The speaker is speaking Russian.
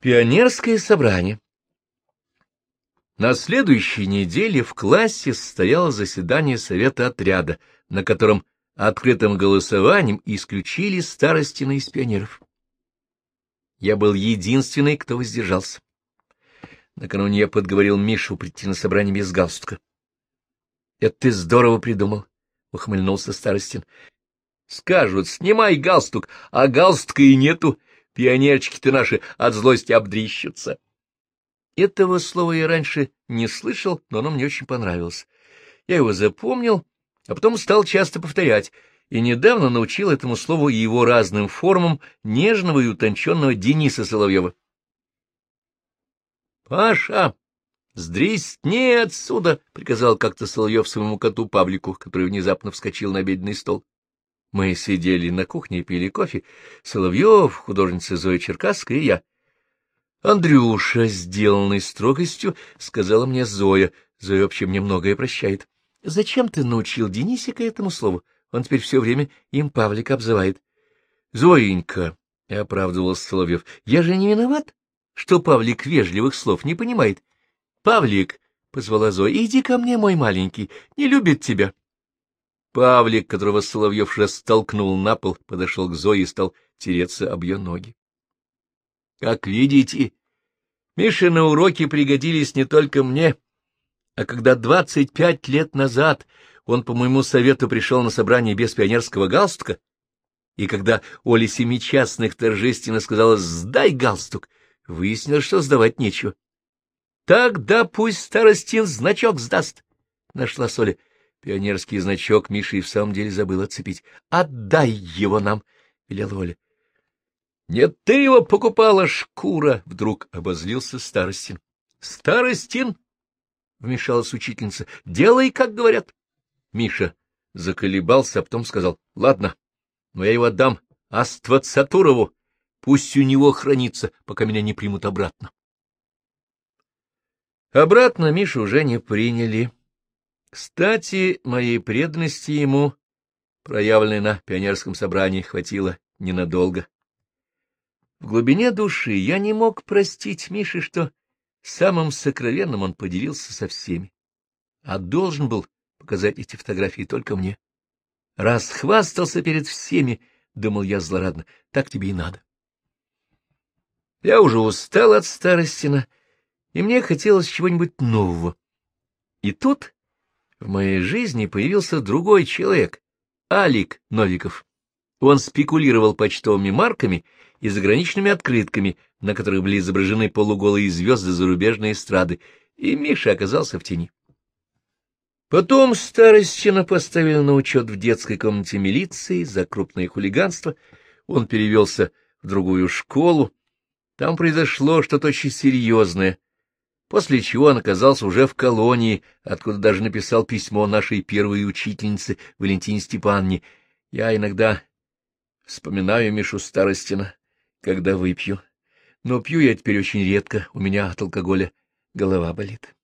Пионерское собрание. На следующей неделе в классе состояло заседание совета отряда, на котором открытым голосованием исключили старостина из пионеров. Я был единственный, кто воздержался. Накануне я подговорил Мишу прийти на собрание без галстука. — Это ты здорово придумал, — ухмыльнулся Старостин. — Скажут, снимай галстук, а галстука и нету. Пионерчики-то наши от злости обдрищутся. Этого слова я раньше не слышал, но оно мне очень понравилось. Я его запомнил, а потом стал часто повторять, и недавно научил этому слову и его разным формам нежного и утонченного Дениса Соловьева. — Паша, сдрисни отсюда! — приказал как-то Соловьев своему коту Павлику, который внезапно вскочил на обеденный стол. Мы сидели на кухне и пили кофе. Соловьев, художница Зоя Черкасская и я. Андрюша, сделанный строгостью, сказала мне Зоя. Зоя вообще мне многое прощает. — Зачем ты научил Денисика этому слову? Он теперь все время им Павлик обзывает. — Зоенька, — оправдывался Соловьев, — я же не виноват, что Павлик вежливых слов не понимает. — Павлик, — позвала Зоя, — иди ко мне, мой маленький, не любит тебя. Павлик, которого Соловьев уже столкнул на пол, подошел к Зое и стал тереться об ее ноги. Как видите, Мишины уроки пригодились не только мне, а когда двадцать пять лет назад он по моему совету пришел на собрание без пионерского галстука, и когда Оля Семичастных торжественно сказала «сдай галстук», выяснилось, что сдавать нечего. «Тогда пусть старостин значок сдаст», — нашла Соля. Пионерский значок Миша и в самом деле забыл отцепить. — Отдай его нам, — велела Оля. — Нет, ты его покупала, шкура! — вдруг обозлился Старостин. — Старостин! — вмешалась учительница. — Делай, как говорят. Миша заколебался, а потом сказал. — Ладно, но я его отдам Аствацатурову. Пусть у него хранится, пока меня не примут обратно. Обратно Мишу уже не приняли. Кстати, моей преданности ему, проявленной на пионерском собрании, хватило ненадолго. В глубине души я не мог простить Мише, что самым сокровенным он поделился со всеми, а должен был показать эти фотографии только мне. Раз хвастался перед всеми, — думал я злорадно, — так тебе и надо. Я уже устал от старостина, и мне хотелось чего-нибудь нового. И тут в моей жизни появился другой человек, Алик Новиков. Он спекулировал почтовыми марками и заграничными открытками, на которых были изображены полуголые звезды зарубежной эстрады, и Миша оказался в тени. Потом Старостина поставили на учет в детской комнате милиции за крупное хулиганство, он перевелся в другую школу, там произошло что-то очень серьезное — после чего он оказался уже в колонии, откуда даже написал письмо нашей первой учительнице Валентине Степанне. Я иногда вспоминаю Мишу Старостина, когда выпью, но пью я теперь очень редко, у меня от алкоголя голова болит.